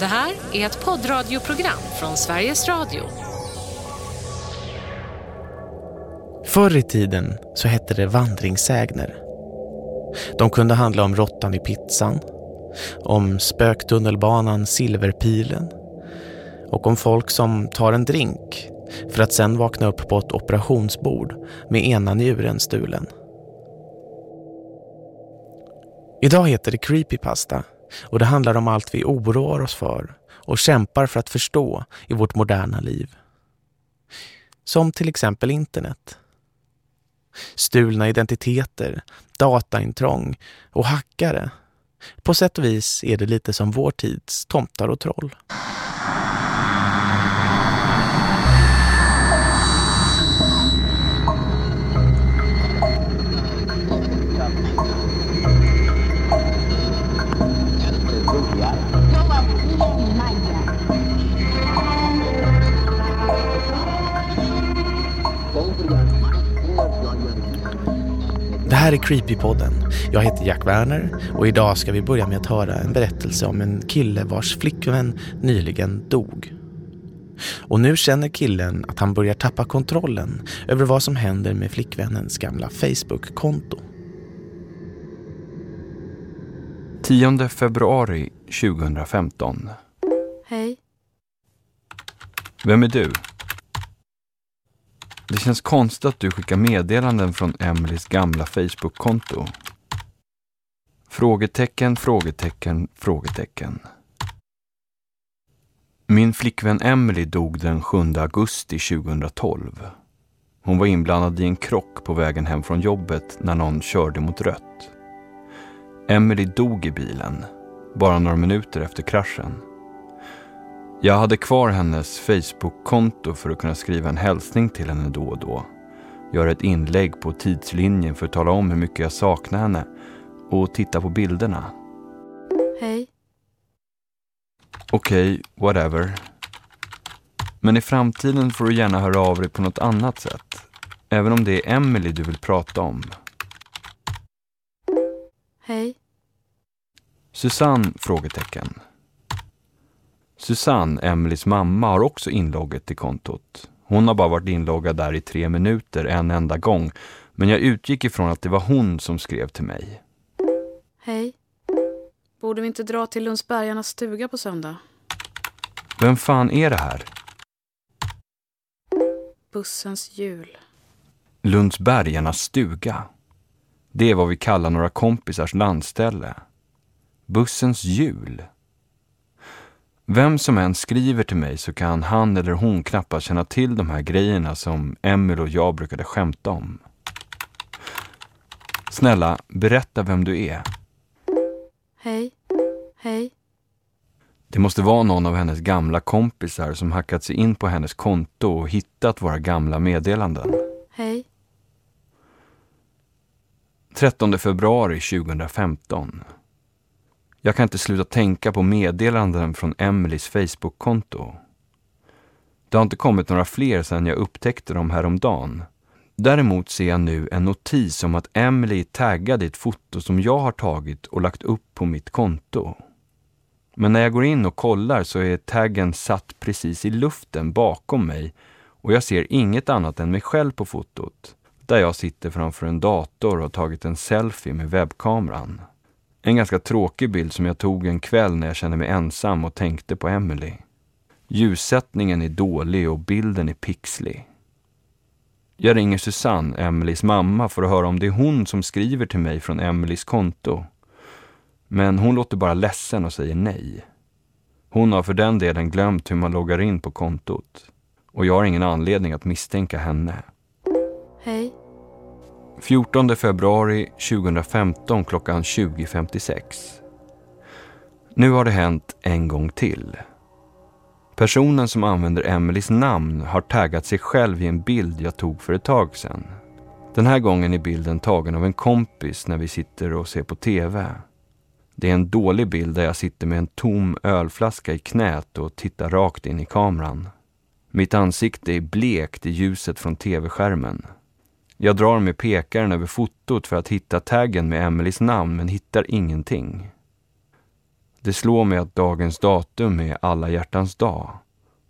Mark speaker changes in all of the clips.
Speaker 1: Det här är ett poddradioprogram från Sveriges Radio.
Speaker 2: Förr i tiden så hette det vandringssägner. De kunde handla om råttan i pizzan, om spöktunnelbanan Silverpilen och om folk som tar en drink för att sen vakna upp på ett operationsbord med ena njuren stulen. Idag heter det Creepypasta och det handlar om allt vi oroar oss för och kämpar för att förstå i vårt moderna liv. Som till exempel internet. Stulna identiteter, dataintrång och hackare. På sätt och vis är det lite som vår tids tomtar och troll. Här är Creepypodden. Jag heter Jack Werner och idag ska vi börja med att höra en berättelse om en kille vars flickvän nyligen dog. Och nu känner killen att han börjar tappa kontrollen över vad som händer med flickvännens gamla Facebook-konto.
Speaker 3: 10 februari 2015.
Speaker 4: Hej.
Speaker 3: Vem är du? Det känns konstigt att du skickar meddelanden från Emelies gamla Facebook-konto. Frågetecken, frågetecken, frågetecken. Min flickvän Emily dog den 7 augusti 2012. Hon var inblandad i en krock på vägen hem från jobbet när någon körde mot rött. Emily dog i bilen, bara några minuter efter kraschen. Jag hade kvar hennes Facebook-konto för att kunna skriva en hälsning till henne då och då. Göra ett inlägg på tidslinjen för att tala om hur mycket jag saknar henne och titta på bilderna.
Speaker 4: Hej.
Speaker 3: Okej, okay, whatever. Men i framtiden får du gärna höra av dig på något annat sätt. Även om det är Emily du vill prata om.
Speaker 4: Hej.
Speaker 3: Susanne? frågetecken. Susanne, Emelies mamma, har också inlogget till kontot. Hon har bara varit inloggad där i tre minuter en enda gång. Men jag utgick ifrån att det var hon som skrev till mig.
Speaker 4: Hej. Borde vi inte dra till Lundsbergarnas stuga på söndag?
Speaker 3: Vem fan är det här?
Speaker 4: Bussens hjul.
Speaker 3: Lundsbergarnas stuga. Det är vad vi kallar några kompisars landställe. Bussens hjul. Vem som än skriver till mig så kan han eller hon knappast känna till de här grejerna som Emil och jag brukade skämta om. Snälla, berätta vem du är.
Speaker 4: Hej. Hej.
Speaker 3: Det måste vara någon av hennes gamla kompisar som hackat sig in på hennes konto och hittat våra gamla meddelanden.
Speaker 4: Hej.
Speaker 3: 13 februari 2015. Jag kan inte sluta tänka på meddelanden från Emelies Facebook-konto. Det har inte kommit några fler sedan jag upptäckte dem häromdagen. Däremot ser jag nu en notis om att Emily taggade ett foto som jag har tagit och lagt upp på mitt konto. Men när jag går in och kollar så är taggen satt precis i luften bakom mig och jag ser inget annat än mig själv på fotot, där jag sitter framför en dator och har tagit en selfie med webbkameran. En ganska tråkig bild som jag tog en kväll när jag kände mig ensam och tänkte på Emily. Ljussättningen är dålig och bilden är pixlig. Jag ringer Susanne, Emelies mamma, för att höra om det är hon som skriver till mig från Emelies konto. Men hon låter bara ledsen och säger nej. Hon har för den delen glömt hur man loggar in på kontot. Och jag har ingen anledning att misstänka henne.
Speaker 4: Hej.
Speaker 3: 14 februari 2015 klockan 20.56. Nu har det hänt en gång till. Personen som använder Emelies namn har taggat sig själv i en bild jag tog för ett tag sedan. Den här gången är bilden tagen av en kompis när vi sitter och ser på TV. Det är en dålig bild där jag sitter med en tom ölflaska i knät och tittar rakt in i kameran. Mitt ansikte är blekt i ljuset från TV-skärmen. Jag drar med pekaren över fotot för att hitta taggen med Emelies namn men hittar ingenting. Det slår mig att dagens datum är alla hjärtans dag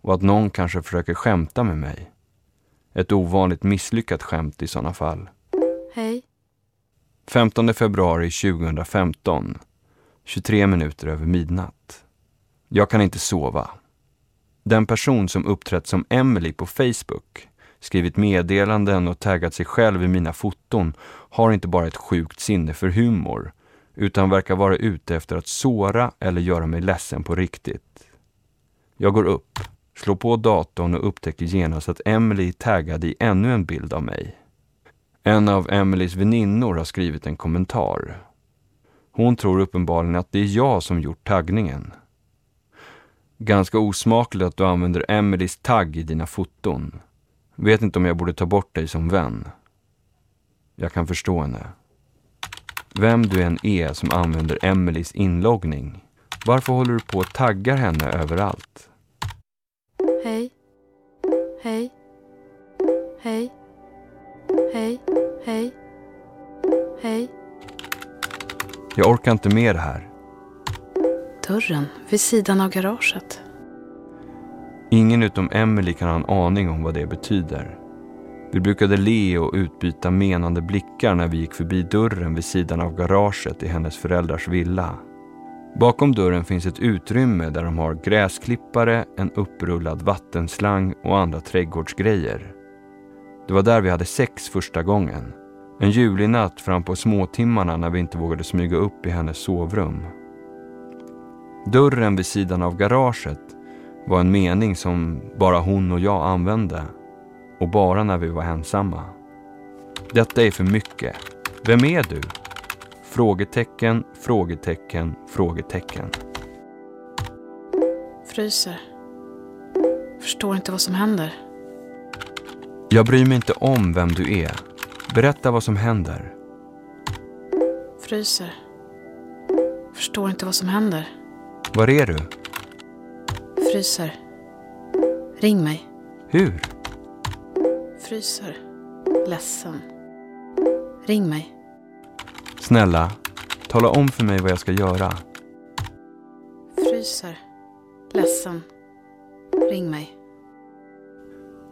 Speaker 3: och att någon kanske försöker skämta med mig. Ett ovanligt misslyckat skämt i sådana fall.
Speaker 4: Hej.
Speaker 3: 15 februari 2015. 23 minuter över midnatt. Jag kan inte sova. Den person som uppträtt som Emily på Facebook, skrivit meddelanden och taggat sig själv i mina foton har inte bara ett sjukt sinne för humor, utan verkar vara ute efter att såra eller göra mig ledsen på riktigt. Jag går upp, slår på datorn och upptäcker genast att Emily är taggad i ännu en bild av mig. En av Emelies väninnor har skrivit en kommentar. Hon tror uppenbarligen att det är jag som gjort taggningen. Ganska osmakligt att du använder Emelies tagg i dina foton. Vet inte om jag borde ta bort dig som vän. Jag kan förstå henne. Vem du än är som använder Emelies inloggning, varför håller du på att taggar henne överallt?
Speaker 4: Hej. Hej. Hej. Hej. Hej. Hej.
Speaker 3: Jag orkar inte med det här.
Speaker 4: Dörren vid sidan av garaget.
Speaker 3: Ingen utom Emily kan ha en aning om vad det betyder. Vi brukade le och utbyta menande blickar när vi gick förbi dörren vid sidan av garaget i hennes föräldrars villa. Bakom dörren finns ett utrymme där de har gräsklippare, en upprullad vattenslang och andra trädgårdsgrejer. Det var där vi hade sex första gången. En julig natt fram på småtimmarna när vi inte vågade smyga upp i hennes sovrum. Dörren vid sidan av garaget var en mening som bara hon och jag använde. Och bara när vi var ensamma. Detta är för mycket. Vem är du? Frågetecken, frågetecken, frågetecken.
Speaker 4: Fryser. Förstår inte vad som händer.
Speaker 3: Jag bryr mig inte om vem du är. Berätta vad som händer.
Speaker 4: Fryser. Förstår inte vad som händer.
Speaker 3: Var är du?
Speaker 4: Fryser. Ring mig.
Speaker 3: Hur?
Speaker 4: Fryser. Ledsen. Ring mig.
Speaker 3: Snälla, tala om för mig vad jag ska göra.
Speaker 4: Fryser. Ledsen. Ring mig.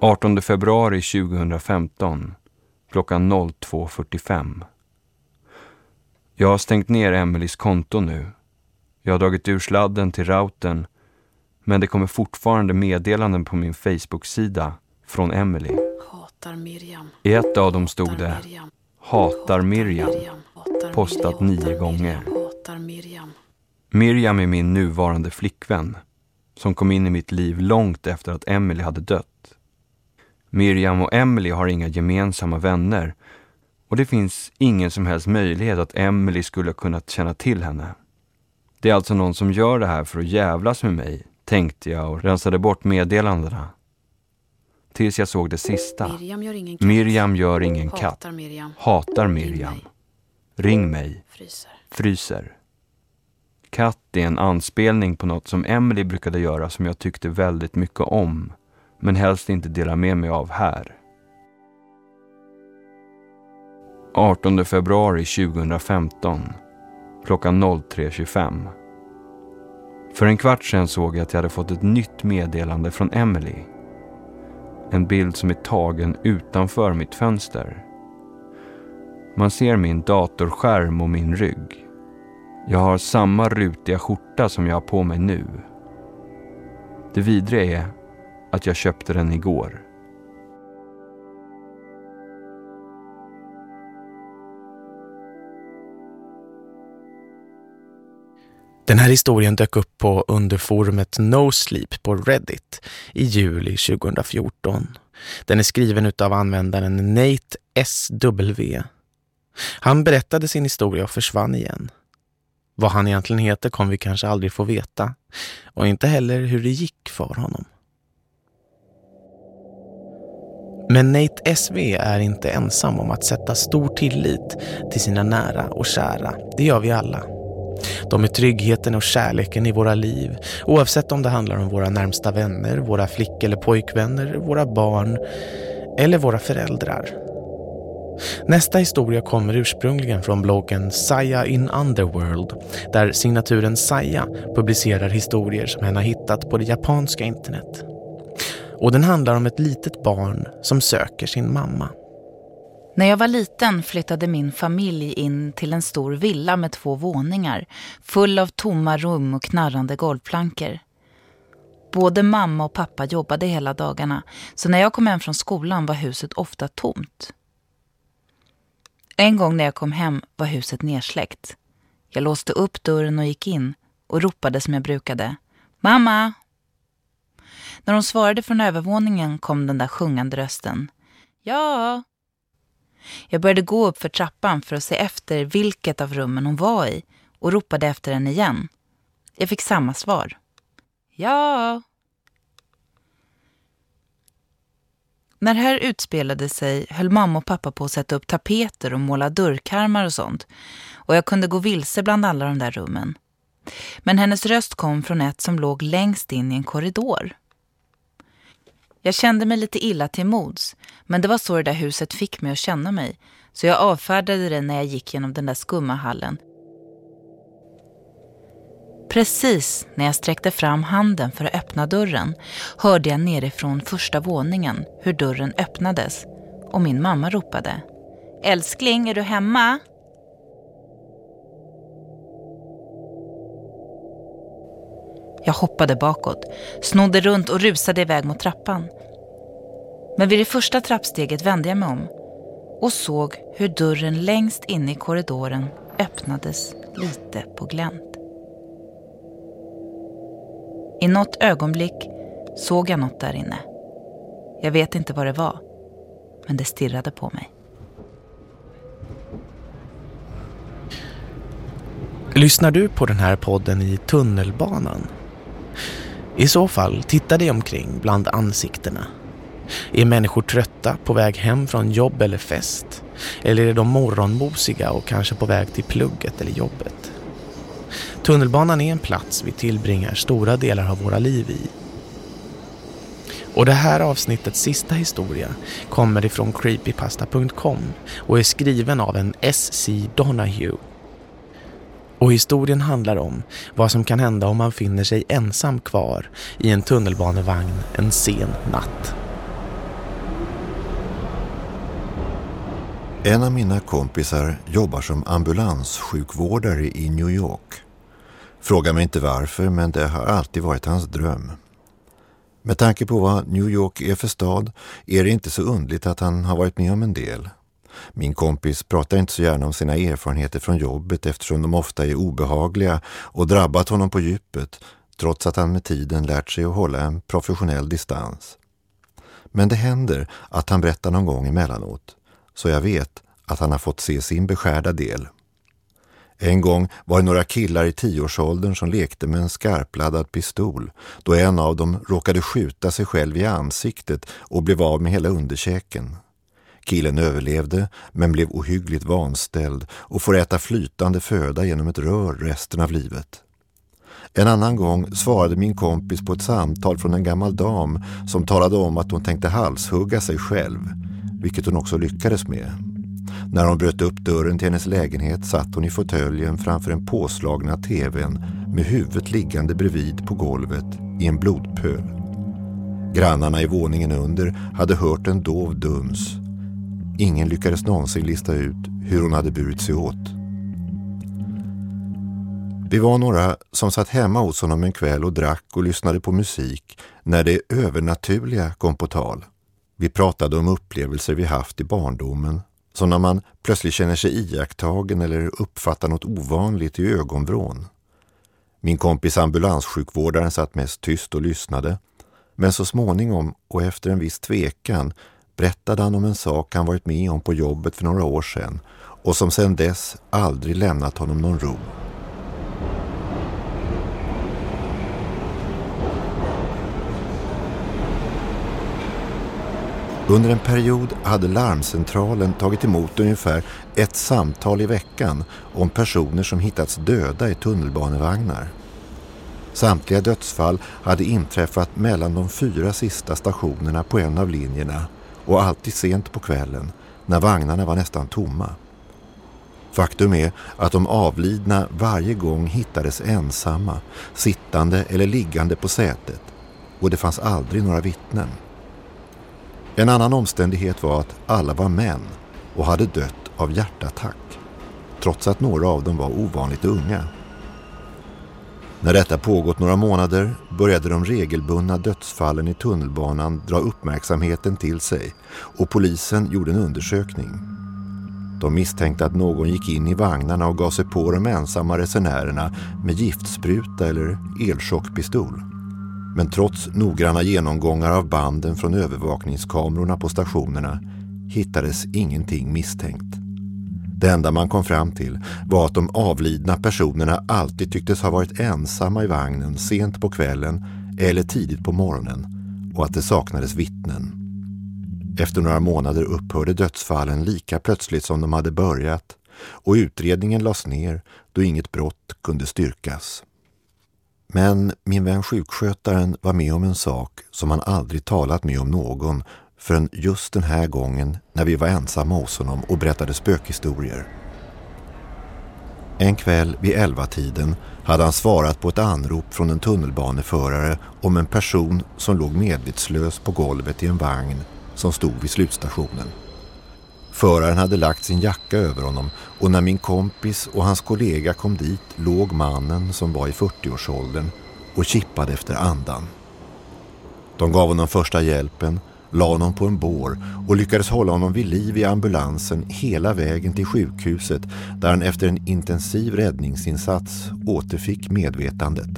Speaker 3: 18 februari 2015 klockan 02.45. Jag har stängt ner Emelies konto nu. Jag har dragit ur sladden till routern men det kommer fortfarande meddelanden på min Facebook-sida från Emily.
Speaker 4: Hatar Miriam.
Speaker 3: I ett av dem stod det
Speaker 4: Hatar Miriam.
Speaker 3: Postat nio gånger.
Speaker 4: Miriam
Speaker 3: är min nuvarande flickvän som kom in i mitt liv långt efter att Emily hade dött. Miriam och Emily har inga gemensamma vänner och det finns ingen som helst möjlighet att Emily skulle ha kunnat känna till henne. Det är alltså någon som gör det här för att jävlas med mig, tänkte jag och rensade bort meddelandena. Tills jag såg det sista.
Speaker 4: Miriam gör ingen katt.
Speaker 3: Miriam gör ingen katt.
Speaker 4: Hatar Miriam.
Speaker 3: Hatar
Speaker 4: Ring
Speaker 3: Miriam.
Speaker 4: mig.
Speaker 3: Ring mig.
Speaker 4: Fryser.
Speaker 3: Fryser. Katt är en anspelning på något som Emily brukade göra som jag tyckte väldigt mycket om, men helst inte dela med mig av här. 18 februari 2015 klockan 03.25. För en kvart sedan såg jag att jag hade fått ett nytt meddelande från Emily. En bild som är tagen utanför mitt fönster. Man ser min datorskärm och min rygg. Jag har samma rutiga skjorta som jag har på mig nu. Det vidriga är att jag köpte den igår.
Speaker 2: Den här historien dök upp på underforumet No Sleep på Reddit i juli 2014. Den är skriven av användaren Nate SW. Han berättade sin historia och försvann igen. Vad han egentligen heter kommer vi kanske aldrig få veta. Och inte heller hur det gick för honom. Men Nate SV är inte ensam om att sätta stor tillit till sina nära och kära. Det gör vi alla. De är tryggheten och kärleken i våra liv, oavsett om det handlar om våra närmsta vänner, våra flick- eller pojkvänner, våra barn eller våra föräldrar. Nästa historia kommer ursprungligen från bloggen Saya in Underworld där signaturen Saya publicerar historier som hen har hittat på det japanska internet. Och den handlar om ett litet barn som söker sin mamma.
Speaker 5: När jag var liten flyttade min familj in till en stor villa med två våningar, full av tomma rum och knarrande golvplankor. Både mamma och pappa jobbade hela dagarna, så när jag kom hem från skolan var huset ofta tomt. En gång när jag kom hem var huset nersläckt. Jag låste upp dörren och gick in och ropade som jag brukade. Mamma! När hon svarade från övervåningen kom den där sjungande rösten. Ja! Jag började gå upp för trappan för att se efter vilket av rummen hon var i och ropade efter henne igen. Jag fick samma svar. Ja. När det här utspelade sig höll mamma och pappa på att sätta upp tapeter och måla dörrkarmar och sånt. Och jag kunde gå vilse bland alla de där rummen. Men hennes röst kom från ett som låg längst in i en korridor. Jag kände mig lite illa till mods, men det var så det där huset fick mig att känna mig. Så jag avfärdade det när jag gick genom den där skumma hallen. Precis när jag sträckte fram handen för att öppna dörren hörde jag nerifrån första våningen hur dörren öppnades och min mamma ropade. Älskling, är du hemma? Jag hoppade bakåt, snodde runt och rusade iväg mot trappan. Men vid det första trappsteget vände jag mig om och såg hur dörren längst inne i korridoren öppnades lite på glänt. I något ögonblick såg jag något där inne. Jag vet inte vad det var, men det stirrade på mig.
Speaker 2: Lyssnar du på den här podden i tunnelbanan? I så fall, tittade jag omkring bland ansiktena. Är människor trötta på väg hem från jobb eller fest? Eller är de morgonmosiga och kanske på väg till plugget eller jobbet? Tunnelbanan är en plats vi tillbringar stora delar av våra liv i. Och det här avsnittets sista historia kommer ifrån creepypasta.com och är skriven av en S.C. Donahue. Och historien handlar om vad som kan hända om man finner sig ensam kvar i en tunnelbanevagn en sen natt.
Speaker 6: En av mina kompisar jobbar som ambulanssjukvårdare i New York. Fråga mig inte varför, men det har alltid varit hans dröm. Med tanke på vad New York är för stad är det inte så undligt att han har varit med om en del. Min kompis pratar inte så gärna om sina erfarenheter från jobbet eftersom de ofta är obehagliga och drabbat honom på djupet trots att han med tiden lärt sig att hålla en professionell distans. Men det händer att han berättar någon gång emellanåt så jag vet att han har fått se sin beskärda del. En gång var det några killar i tioårsåldern som lekte med en skarpladdad pistol då en av dem råkade skjuta sig själv i ansiktet och blev av med hela underkäken. Killen överlevde men blev ohyggligt vanställd och får äta flytande föda genom ett rör resten av livet. En annan gång svarade min kompis på ett samtal från en gammal dam som talade om att hon tänkte halshugga sig själv, vilket hon också lyckades med. När hon bröt upp dörren till hennes lägenhet satt hon i fåtöljen framför den påslagna tvn med huvudet liggande bredvid på golvet i en blodpöl. Grannarna i våningen under hade hört en dov duns. Ingen lyckades någonsin lista ut hur hon hade burit sig åt. Vi var några som satt hemma hos honom en kväll och drack och lyssnade på musik när det övernaturliga kom på tal. Vi pratade om upplevelser vi haft i barndomen som när man plötsligt känner sig iakttagen eller uppfattar något ovanligt i ögonvrån. Min kompis ambulanssjukvårdaren satt mest tyst och lyssnade. Men så småningom och efter en viss tvekan berättade han om en sak han varit med om på jobbet för några år sedan och som sedan dess aldrig lämnat honom någon ro. Under en period hade larmcentralen tagit emot ungefär ett samtal i veckan om personer som hittats döda i tunnelbanevagnar. Samtliga dödsfall hade inträffat mellan de fyra sista stationerna på en av linjerna och alltid sent på kvällen när vagnarna var nästan tomma. Faktum är att de avlidna varje gång hittades ensamma, sittande eller liggande på sätet och det fanns aldrig några vittnen. En annan omständighet var att alla var män och hade dött av hjärtattack, trots att några av dem var ovanligt unga. När detta pågått några månader började de regelbundna dödsfallen i tunnelbanan dra uppmärksamheten till sig och polisen gjorde en undersökning. De misstänkte att någon gick in i vagnarna och gav sig på de ensamma resenärerna med giftspruta eller elchockpistol. Men trots noggranna genomgångar av banden från övervakningskamerorna på stationerna hittades ingenting misstänkt. Det enda man kom fram till var att de avlidna personerna alltid tycktes ha varit ensamma i vagnen sent på kvällen eller tidigt på morgonen och att det saknades vittnen. Efter några månader upphörde dödsfallen lika plötsligt som de hade börjat och utredningen lades ner då inget brott kunde styrkas. Men min vän sjukskötaren var med om en sak som han aldrig talat med om någon förrän just den här gången när vi var ensamma hos honom och berättade spökhistorier. En kväll vid elva tiden hade han svarat på ett anrop från en tunnelbaneförare om en person som låg medvetslös på golvet i en vagn som stod vid slutstationen. Föraren hade lagt sin jacka över honom och när min kompis och hans kollega kom dit låg mannen som var i 40-årsåldern och kippade efter andan. De gav honom första hjälpen la honom på en bår och lyckades hålla honom vid liv i ambulansen hela vägen till sjukhuset där han efter en intensiv räddningsinsats återfick medvetandet.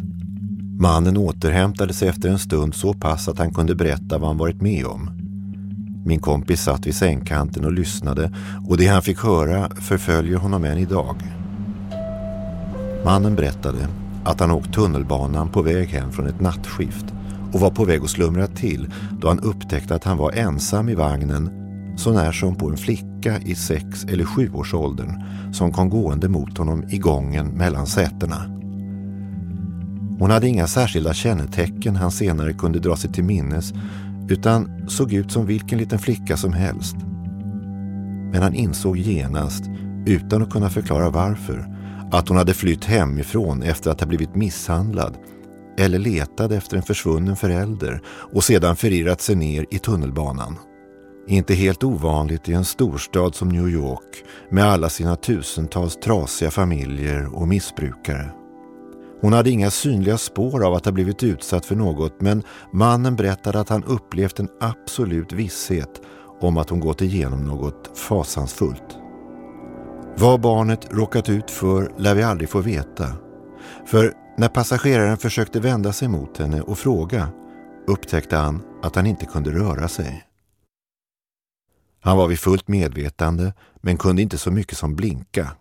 Speaker 6: Mannen återhämtade sig efter en stund så pass att han kunde berätta vad han varit med om. Min kompis satt vid sängkanten och lyssnade och det han fick höra förföljer honom än idag. Mannen berättade att han åkt tunnelbanan på väg hem från ett nattskift och var på väg att slumra till då han upptäckte att han var ensam i vagnen så när som på en flicka i sex eller sjuårsåldern som kom gående mot honom i gången mellan sätena. Hon hade inga särskilda kännetecken han senare kunde dra sig till minnes utan såg ut som vilken liten flicka som helst. Men han insåg genast, utan att kunna förklara varför, att hon hade flytt hemifrån efter att ha blivit misshandlad eller letade efter en försvunnen förälder och sedan förirrat sig ner i tunnelbanan. Inte helt ovanligt i en storstad som New York med alla sina tusentals trasiga familjer och missbrukare. Hon hade inga synliga spår av att ha blivit utsatt för något men mannen berättade att han upplevt en absolut visshet om att hon gått igenom något fasansfullt. Vad barnet råkat ut för lär vi aldrig få veta. För när passageraren försökte vända sig mot henne och fråga upptäckte han att han inte kunde röra sig. Han var vid fullt medvetande men kunde inte så mycket som blinka.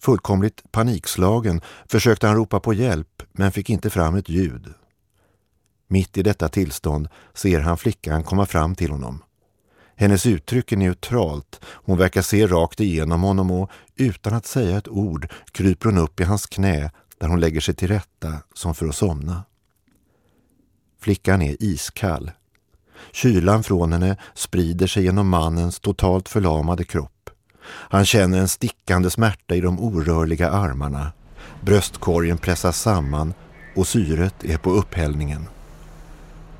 Speaker 6: Fullkomligt panikslagen försökte han ropa på hjälp men fick inte fram ett ljud. Mitt i detta tillstånd ser han flickan komma fram till honom. Hennes uttryck är neutralt, hon verkar se rakt igenom honom och utan att säga ett ord kryper hon upp i hans knä där hon lägger sig till rätta som för att somna. Flickan är iskall. Kylan från henne sprider sig genom mannens totalt förlamade kropp. Han känner en stickande smärta i de orörliga armarna. Bröstkorgen pressas samman och syret är på upphällningen.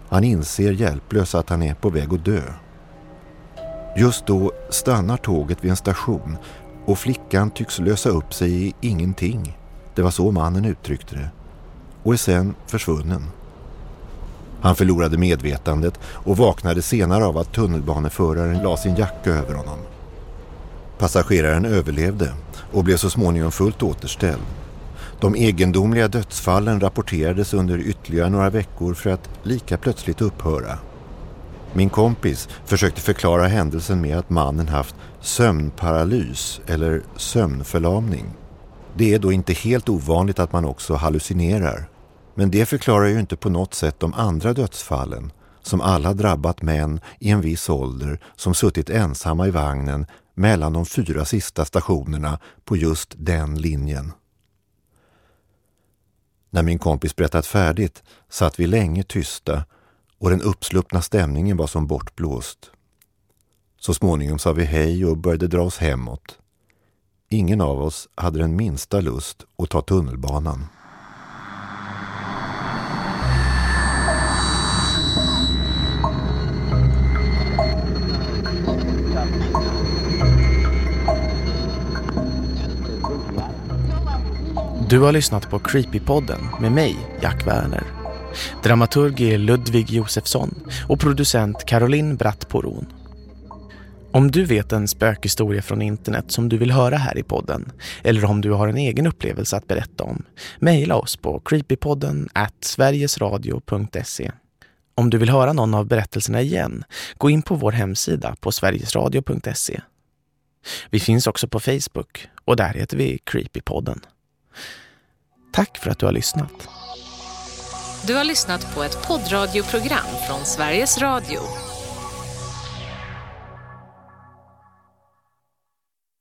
Speaker 6: Han inser hjälplös att han är på väg att dö. Just då stannar tåget vid en station och flickan tycks lösa upp sig i ingenting. Det var så mannen uttryckte det. Och är sen försvunnen. Han förlorade medvetandet och vaknade senare av att tunnelbaneföraren la sin jacka över honom. Passageraren överlevde och blev så småningom fullt återställd. De egendomliga dödsfallen rapporterades under ytterligare några veckor för att lika plötsligt upphöra. Min kompis försökte förklara händelsen med att mannen haft sömnparalys eller sömnförlamning. Det är då inte helt ovanligt att man också hallucinerar. Men det förklarar ju inte på något sätt de andra dödsfallen som alla drabbat män i en viss ålder som suttit ensamma i vagnen mellan de fyra sista stationerna på just den linjen. När min kompis berättat färdigt satt vi länge tysta och den uppsluppna stämningen var som bortblåst. Så småningom sa vi hej och började dra oss hemåt. Ingen av oss hade den minsta lust att ta tunnelbanan.
Speaker 2: Du har lyssnat på Creepypodden med mig, Jack Werner. Dramaturg är Ludvig Josefsson och producent Caroline Brattporon. Om du vet en spökhistoria från internet som du vill höra här i podden eller om du har en egen upplevelse att berätta om, mejla oss på creepypodden at sverigesradio.se. Om du vill höra någon av berättelserna igen, gå in på vår hemsida på sverigesradio.se. Vi finns också på Facebook och där heter vi Creepypodden. Tack för att du har lyssnat.
Speaker 1: Du har lyssnat på ett poddradioprogram från Sveriges Radio.